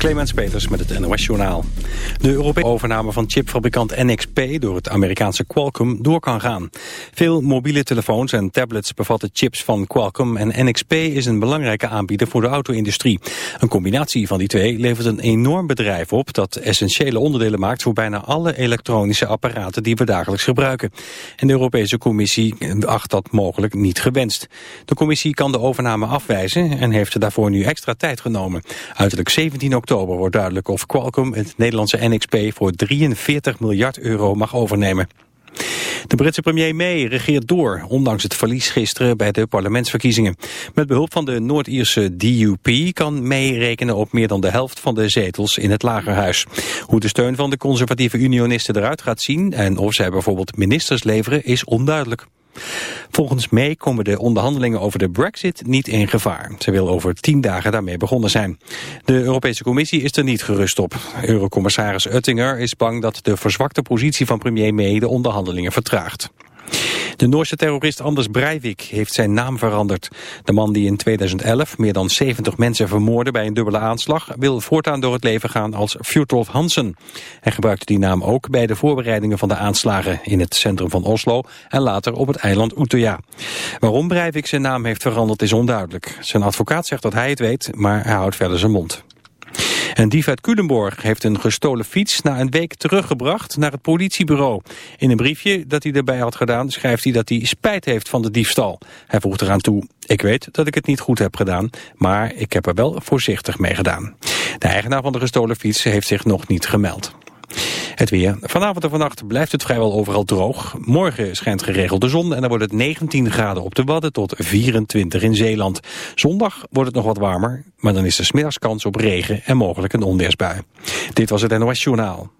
Clemens Peters met het NOS Journaal. De Europese overname van chipfabrikant NXP door het Amerikaanse Qualcomm door kan gaan. Veel mobiele telefoons en tablets bevatten chips van Qualcomm en NXP is een belangrijke aanbieder voor de auto-industrie. Een combinatie van die twee levert een enorm bedrijf op dat essentiële onderdelen maakt voor bijna alle elektronische apparaten die we dagelijks gebruiken. En de Europese Commissie acht dat mogelijk niet gewenst. De Commissie kan de overname afwijzen en heeft daarvoor nu extra tijd genomen. Uiterlijk 17 oktober wordt duidelijk of Qualcomm het Nederlandse NXP voor 43 miljard euro mag overnemen. De Britse premier May regeert door, ondanks het verlies gisteren bij de parlementsverkiezingen. Met behulp van de Noord-Ierse DUP kan May rekenen op meer dan de helft van de zetels in het lagerhuis. Hoe de steun van de conservatieve unionisten eruit gaat zien en of zij bijvoorbeeld ministers leveren is onduidelijk. Volgens May komen de onderhandelingen over de brexit niet in gevaar. Ze wil over tien dagen daarmee begonnen zijn. De Europese Commissie is er niet gerust op. Eurocommissaris Oettinger is bang dat de verzwakte positie van premier May de onderhandelingen vertraagt. De Noorse terrorist Anders Breivik heeft zijn naam veranderd. De man die in 2011 meer dan 70 mensen vermoordde bij een dubbele aanslag... wil voortaan door het leven gaan als Fjordolf Hansen. Hij gebruikte die naam ook bij de voorbereidingen van de aanslagen... in het centrum van Oslo en later op het eiland Utøya. Waarom Breivik zijn naam heeft veranderd is onduidelijk. Zijn advocaat zegt dat hij het weet, maar hij houdt verder zijn mond. Een dief uit Culemborg heeft een gestolen fiets na een week teruggebracht naar het politiebureau. In een briefje dat hij erbij had gedaan schrijft hij dat hij spijt heeft van de diefstal. Hij voegt eraan toe, ik weet dat ik het niet goed heb gedaan, maar ik heb er wel voorzichtig mee gedaan. De eigenaar van de gestolen fiets heeft zich nog niet gemeld. Het weer. Vanavond en vannacht blijft het vrijwel overal droog. Morgen schijnt geregeld de zon en dan wordt het 19 graden op de Wadden tot 24 in Zeeland. Zondag wordt het nog wat warmer, maar dan is er smiddags kans op regen en mogelijk een onweersbui. Dit was het NOS Journaal.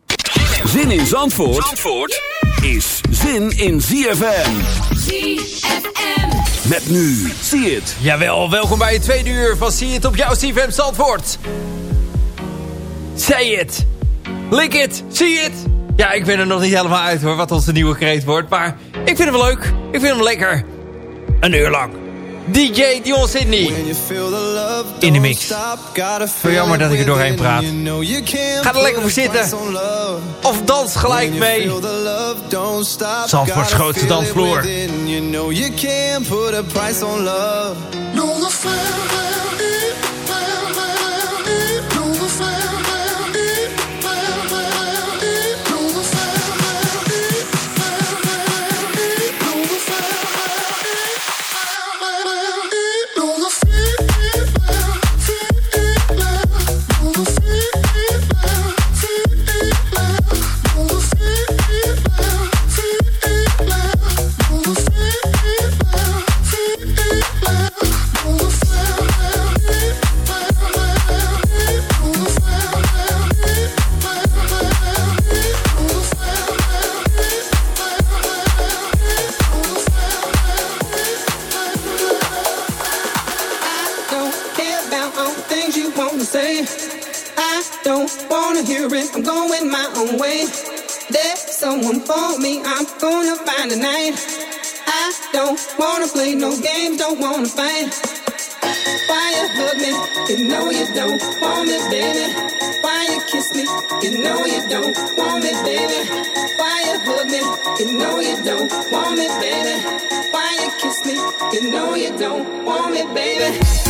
Zin in Zandvoort, Zandvoort is zin in ZFM. ZFM. Met nu, zie het. Jawel, welkom bij het tweede uur van zie het op jouw ZFM Zandvoort. Say it. Lik it, zie het. Ja, ik ben er nog niet helemaal uit hoor, wat onze nieuwe kreet wordt. Maar ik vind hem wel leuk. Ik vind hem lekker. Een uur lang. DJ Dion Sydney. In de mix. Zo jammer dat ik er doorheen praat. Ga er lekker voor zitten. Of dans gelijk mee. Zandvoorts grootste dansvloer. I'm going my own way. There's someone for me, I'm gonna find tonight. I don't wanna play no games, don't wanna fight. Why you hug me? You know you don't want me, baby. Why you kiss me? You know you don't want me, baby. Why you hug me? You know you don't want me, baby. Why you kiss me? You know you don't want me, baby.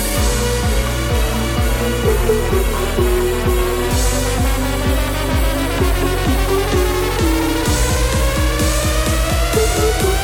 Thank you.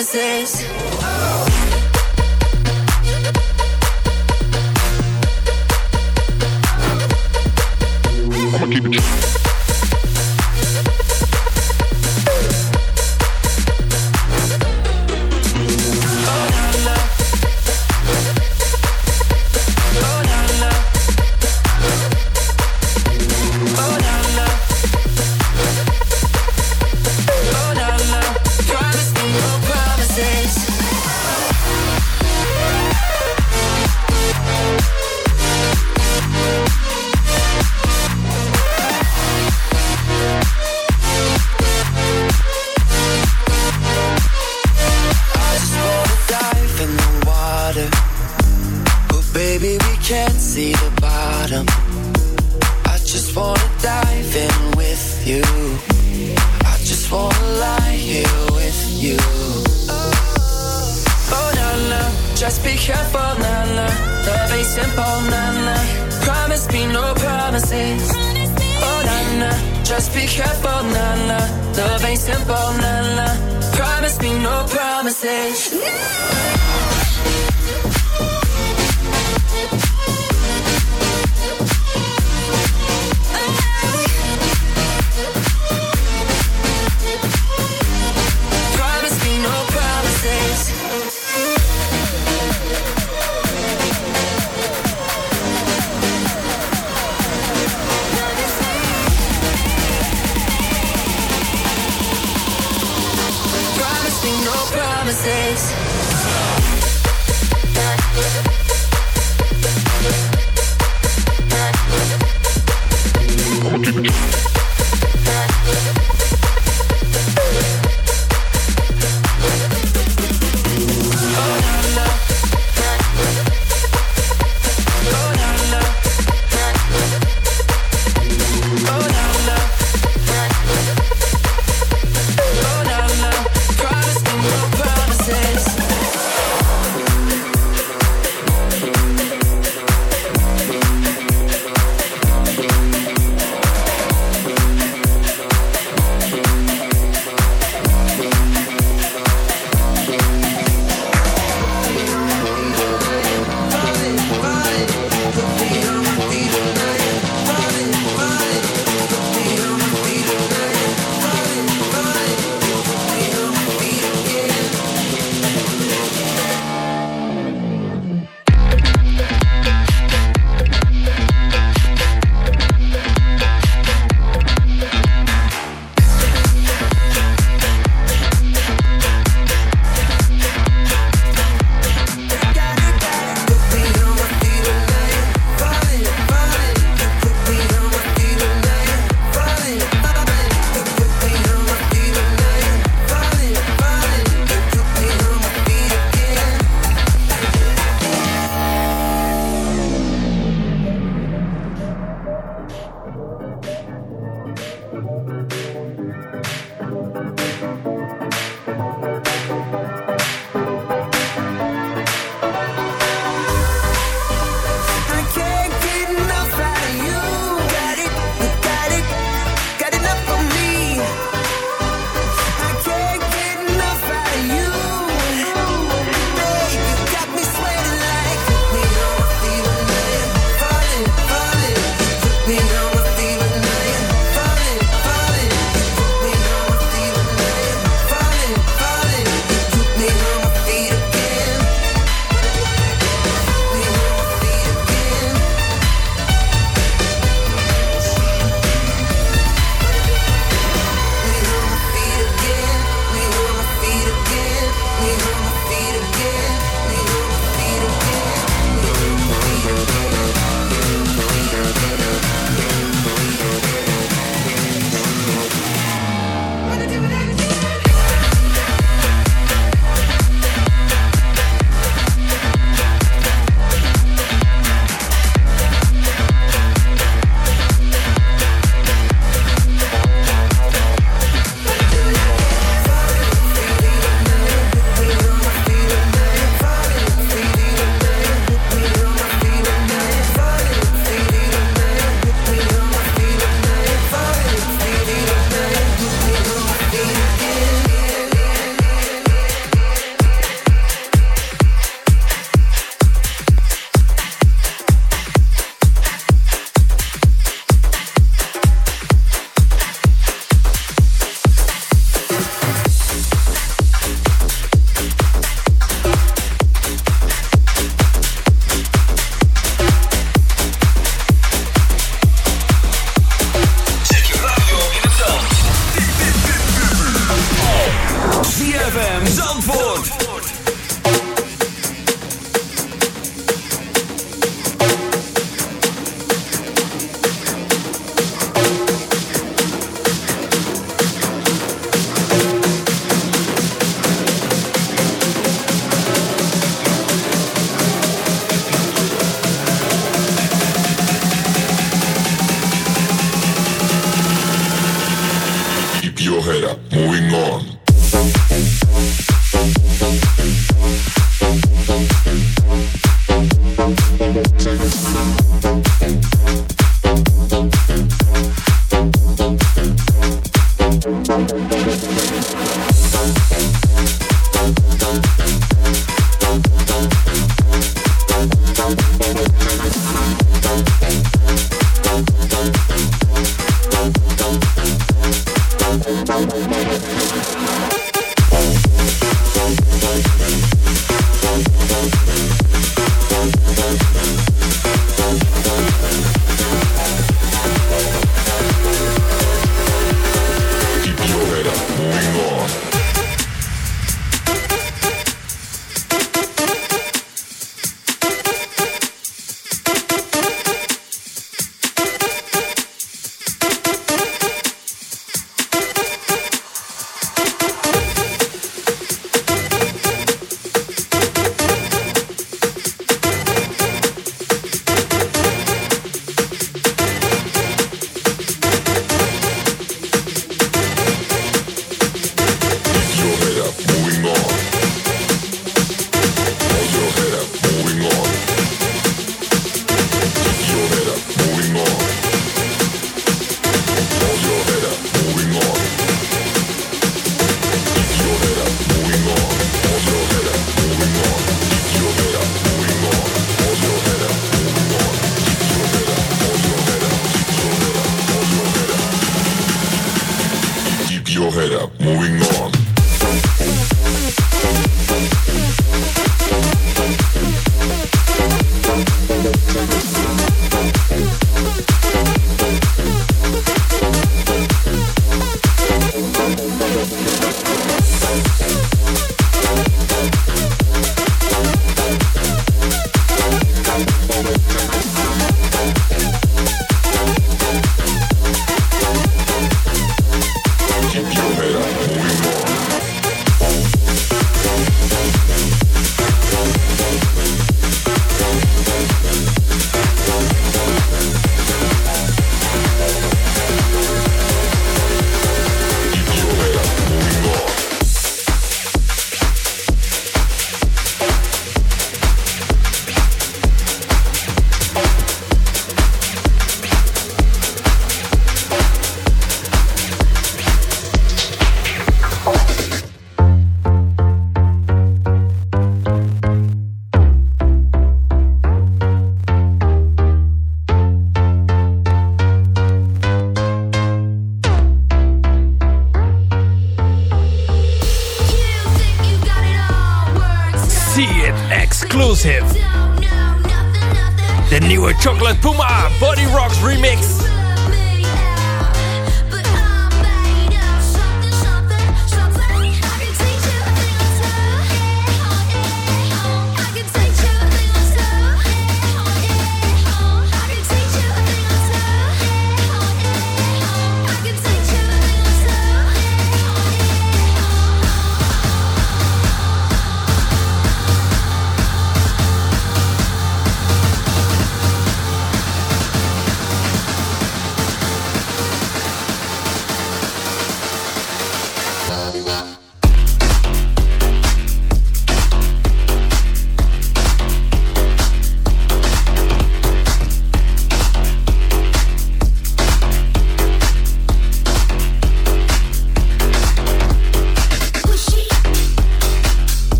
promises. I'ma keep it.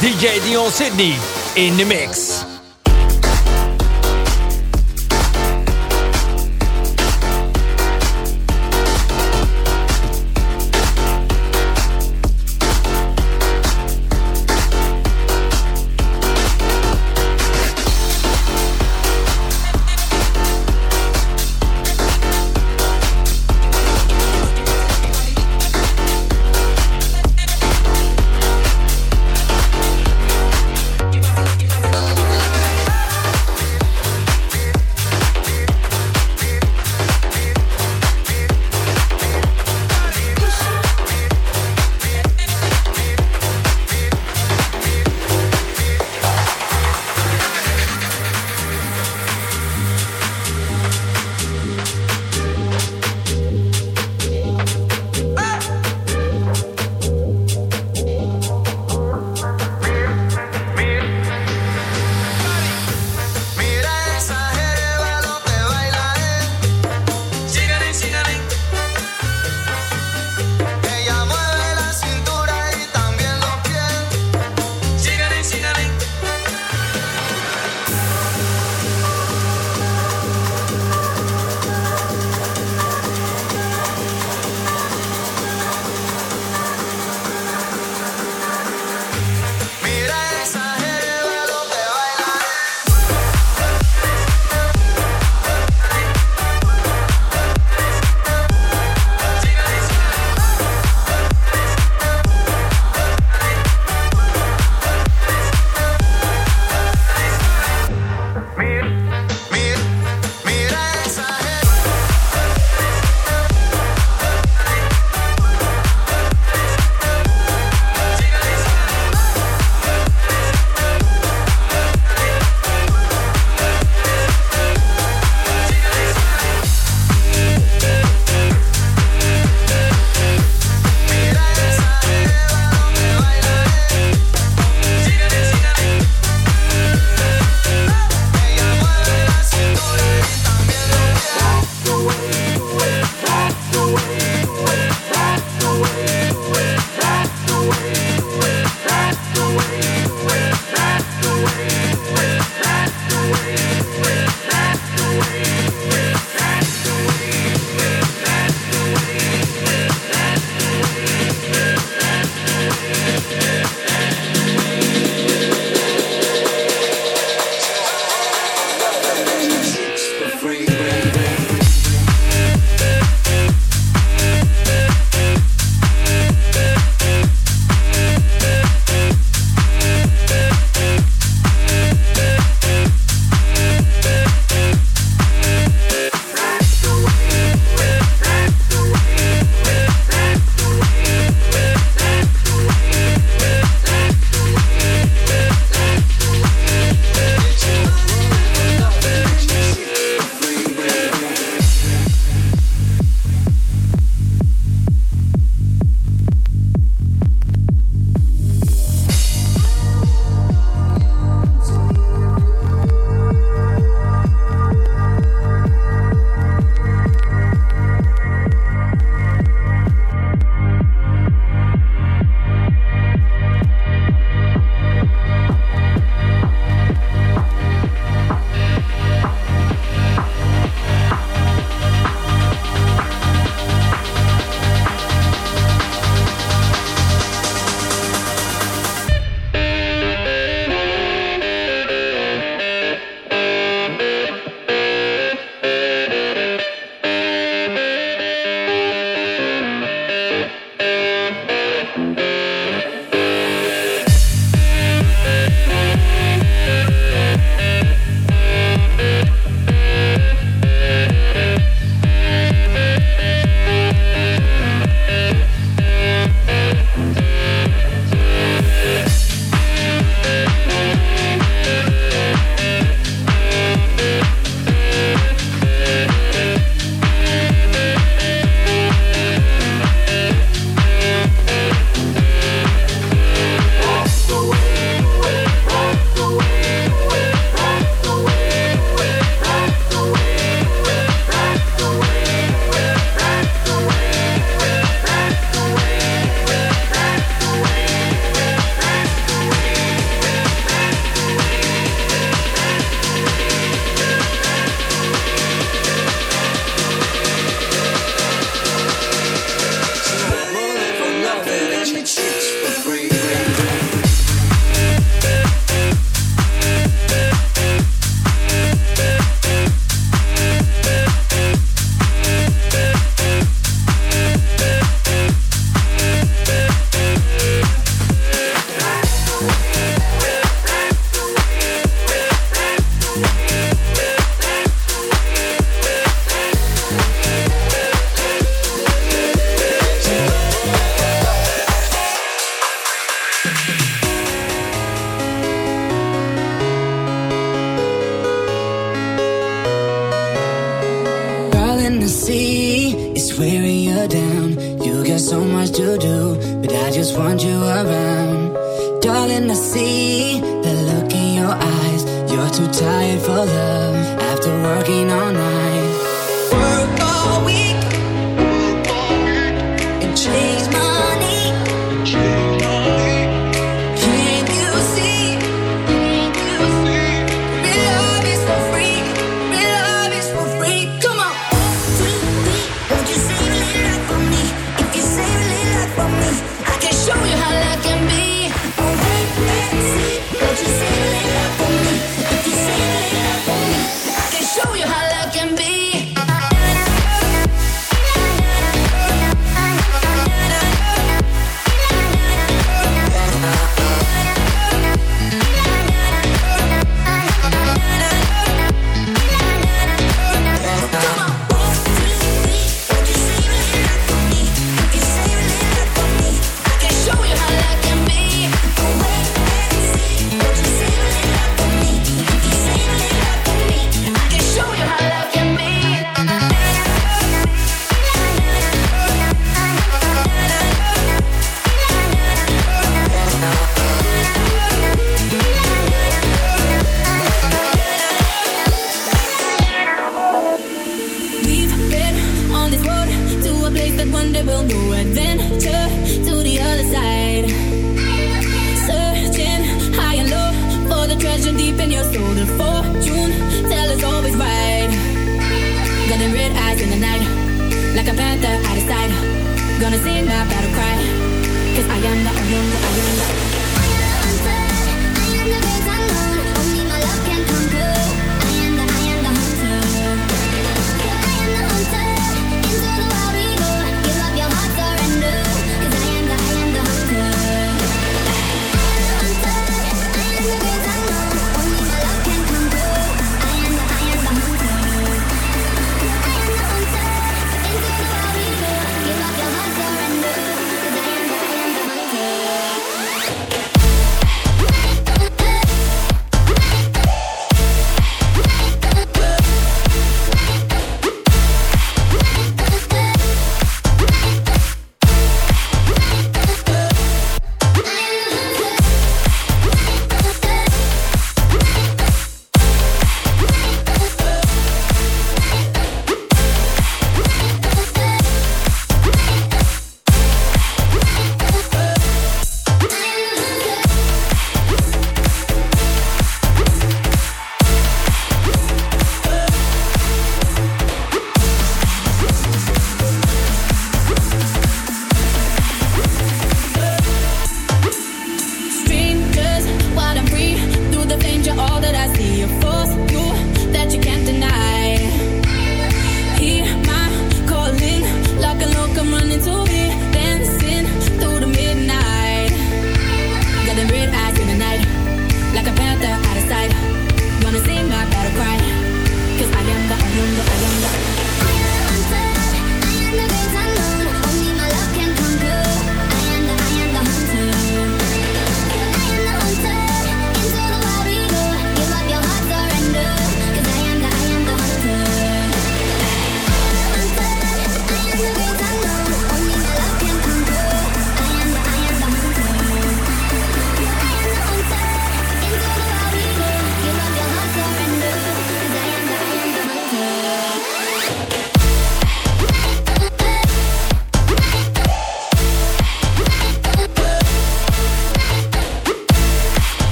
DJ Dion Sydney in the mix.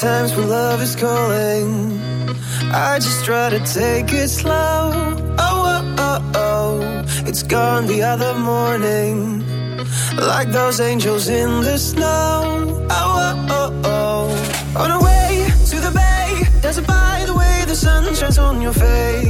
times when love is calling. I just try to take it slow. Oh, oh, oh, oh. It's gone the other morning. Like those angels in the snow. Oh, oh, oh, oh. On our way to the bay, dancing by the way the sun shines on your face.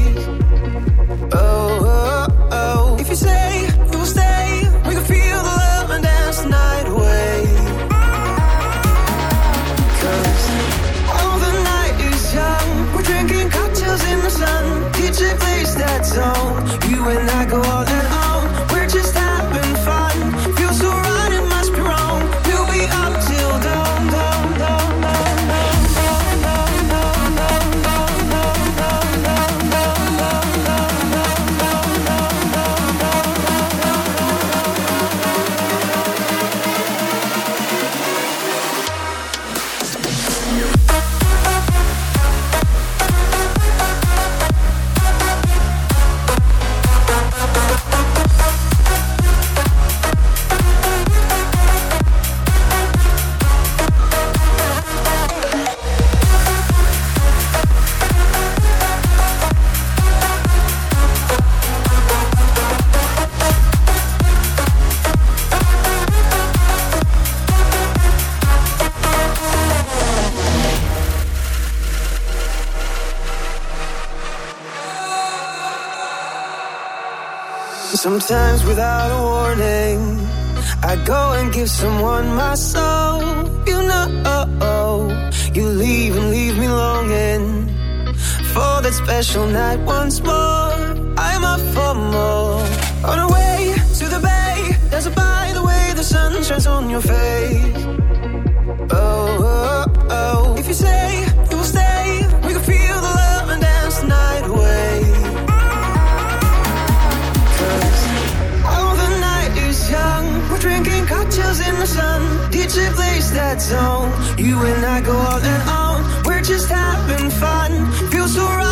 Pizza place that zone. You and I go all and on. We're just having fun. Feel so right.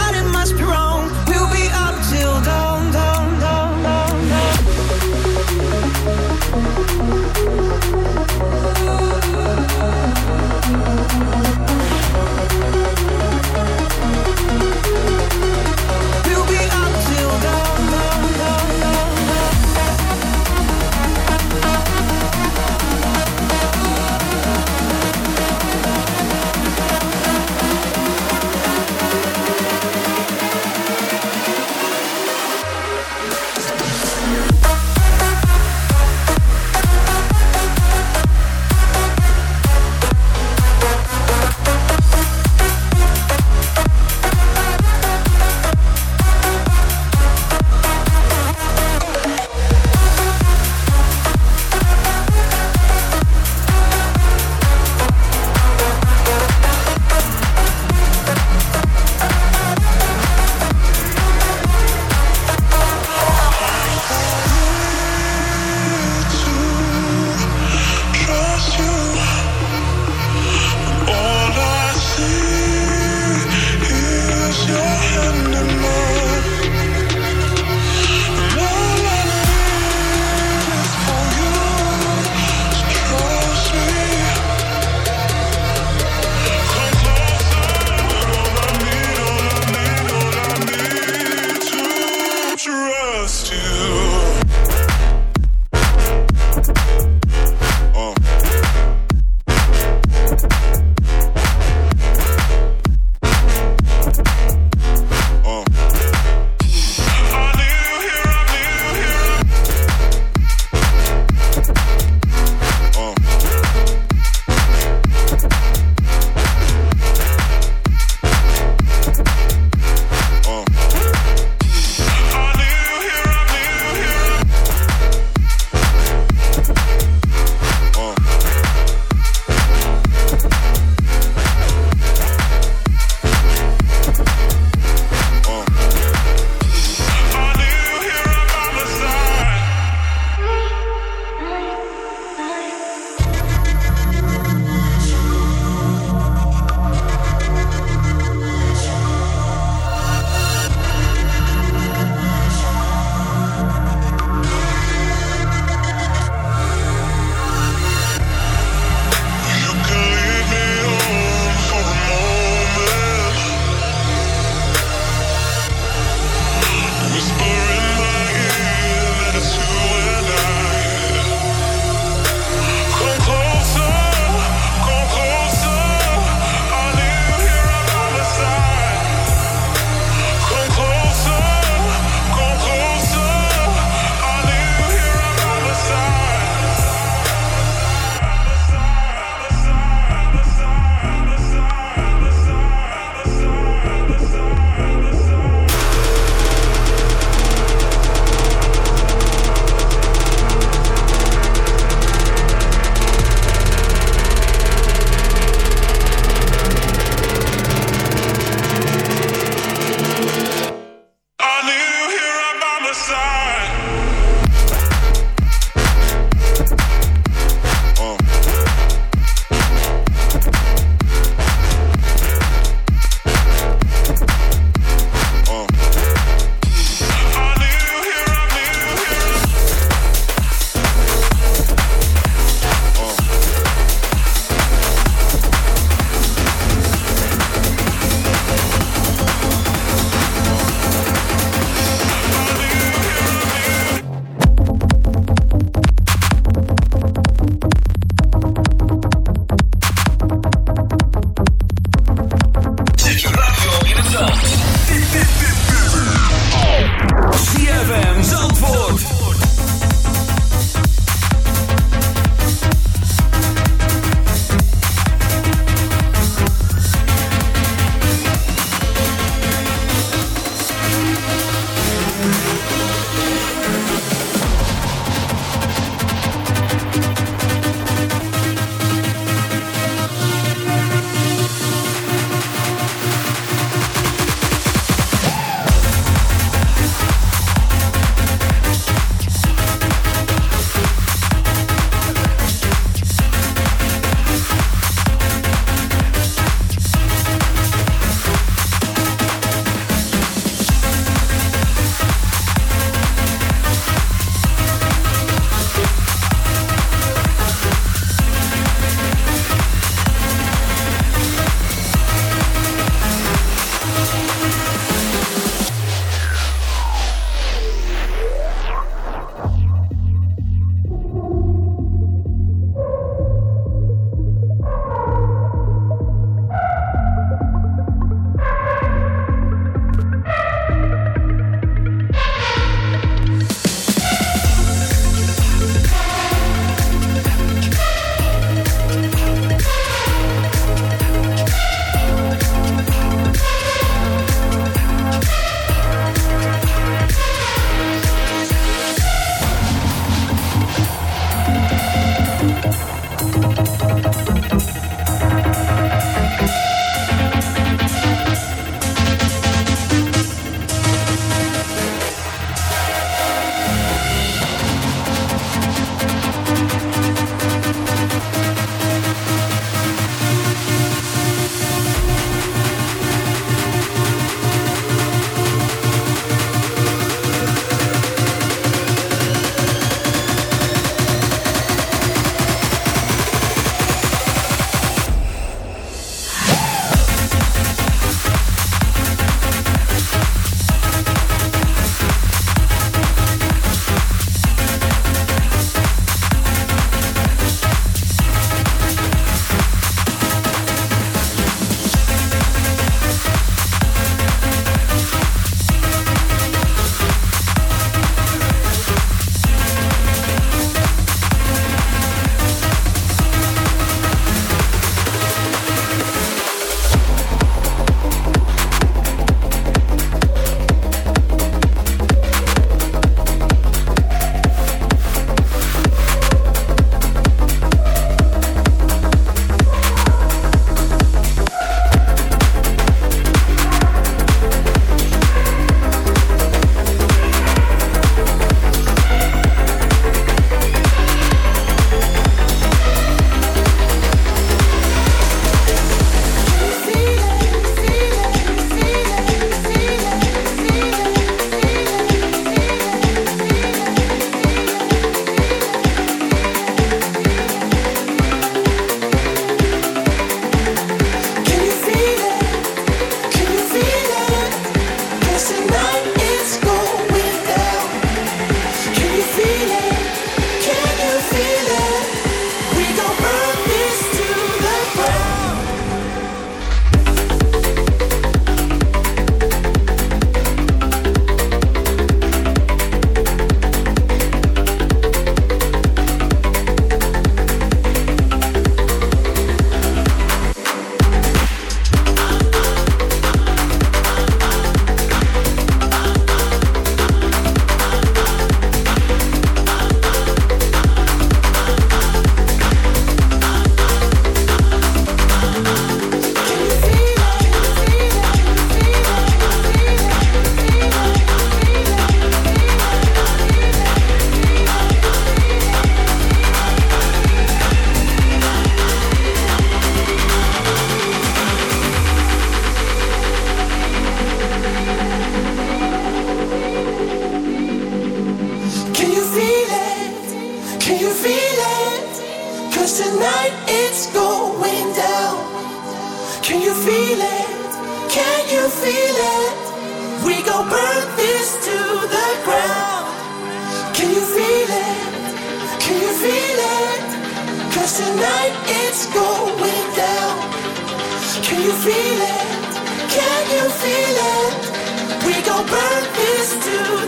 burn this to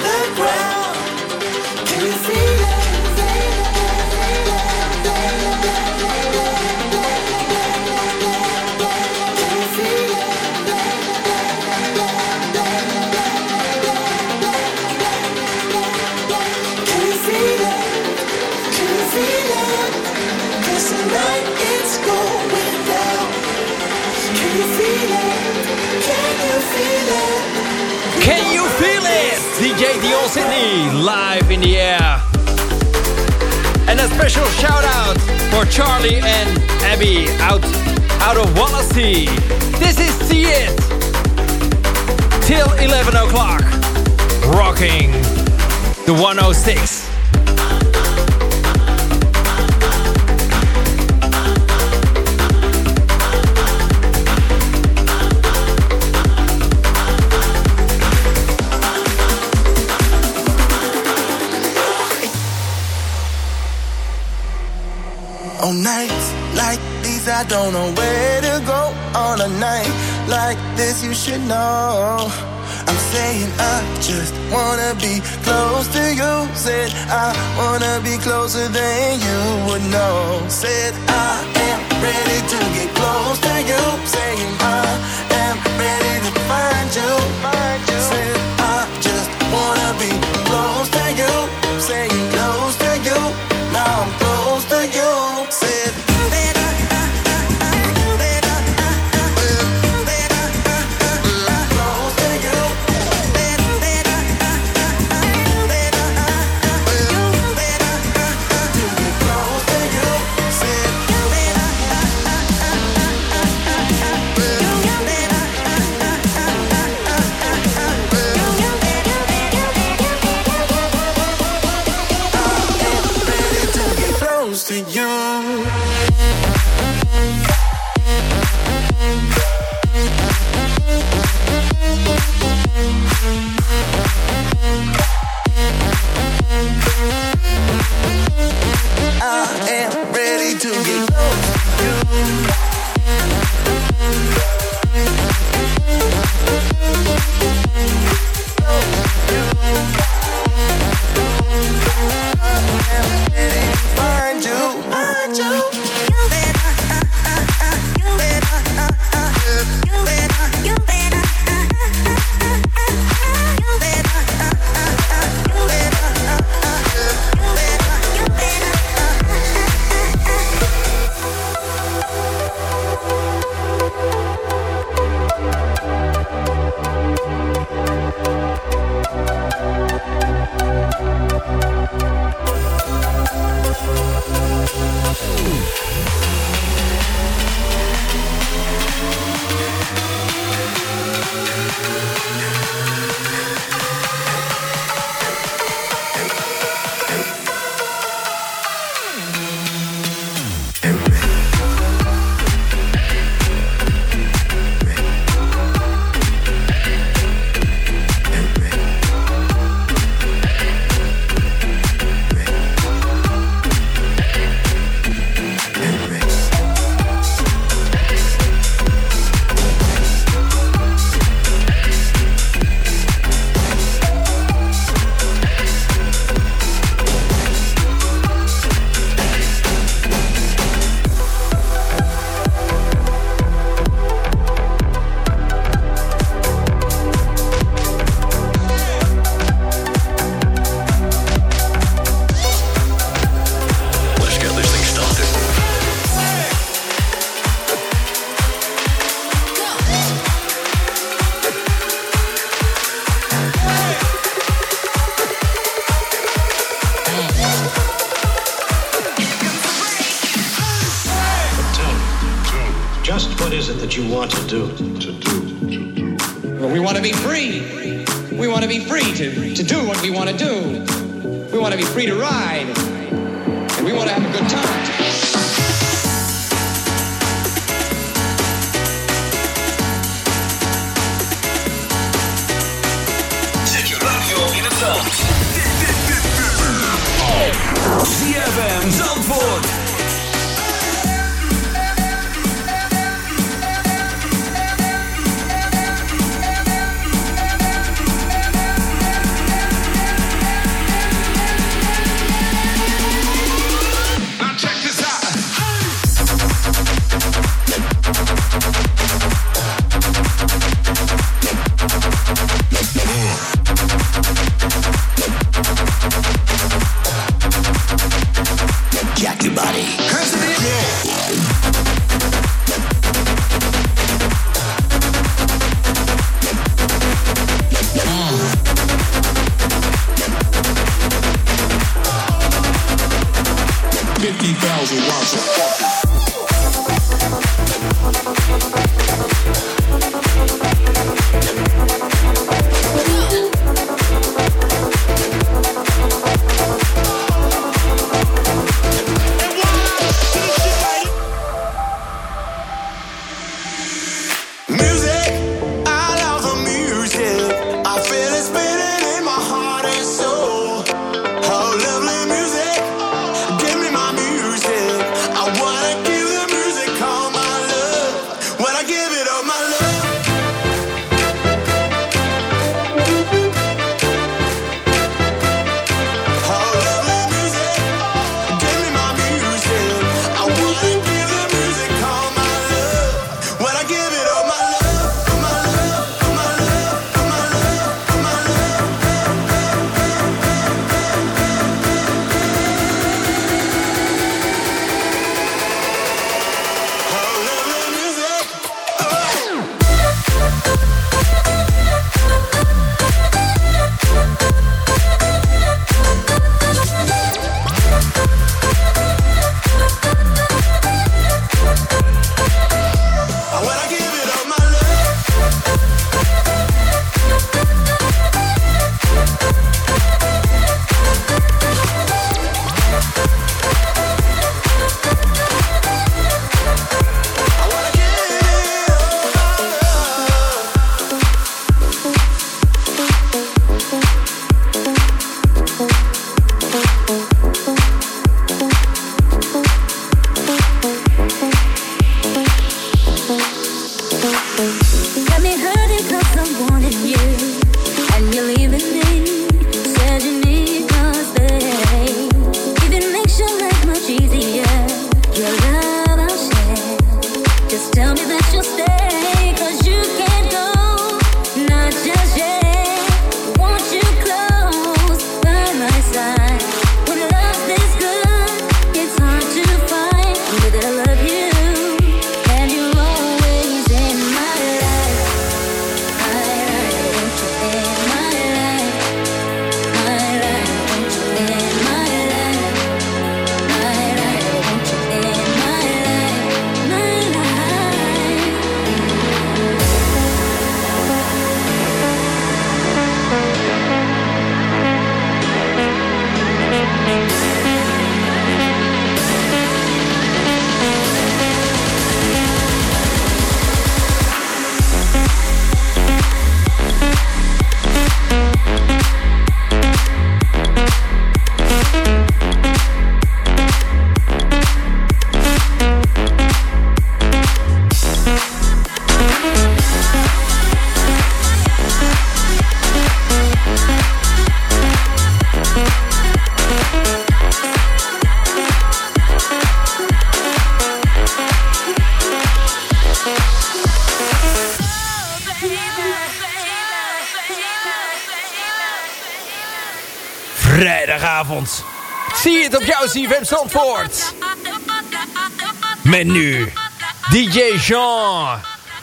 Sydney live in the air. And a special shout out for Charlie and Abby out, out of Wallasey. This is See It. Till 11 o'clock. Rocking the 106. don't know where to go on a night like this. You should know. I'm saying I just wanna be close to you. Said I wanna be closer than you would know. Said I am ready to get close to you. Saying I am ready to find you. Find you.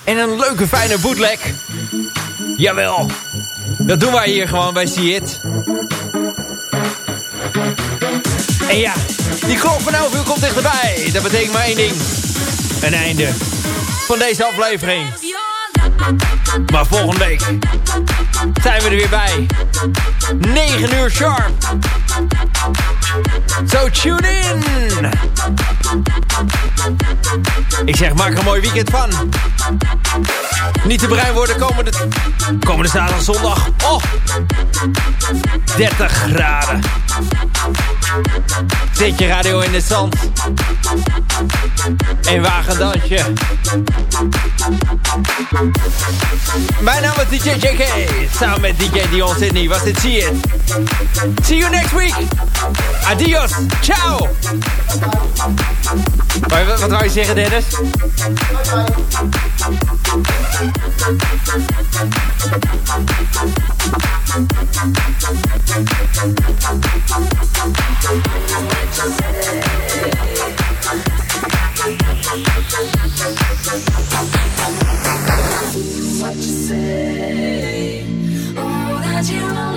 En een leuke fijne bootleg. Jawel. Dat doen wij hier gewoon bij See It. En ja, die klok van 11 uur komt dichterbij. Dat betekent maar één ding. Een einde van deze aflevering. Maar volgende week zijn we er weer bij. 9 uur sharp. Zo, tune in! Ik zeg, maak een mooi weekend van. Niet te bruin worden komende, komende zaterdag zondag. Oh! 30 graden. Zit je radio in de zand. En wagendansje. Mijn naam is DJ JK. Samen met DJ Dion Sydney was dit See See you next week. Adios. Ciao. Wat, wat wou je zeggen Dennis? What you say? Oh, that you only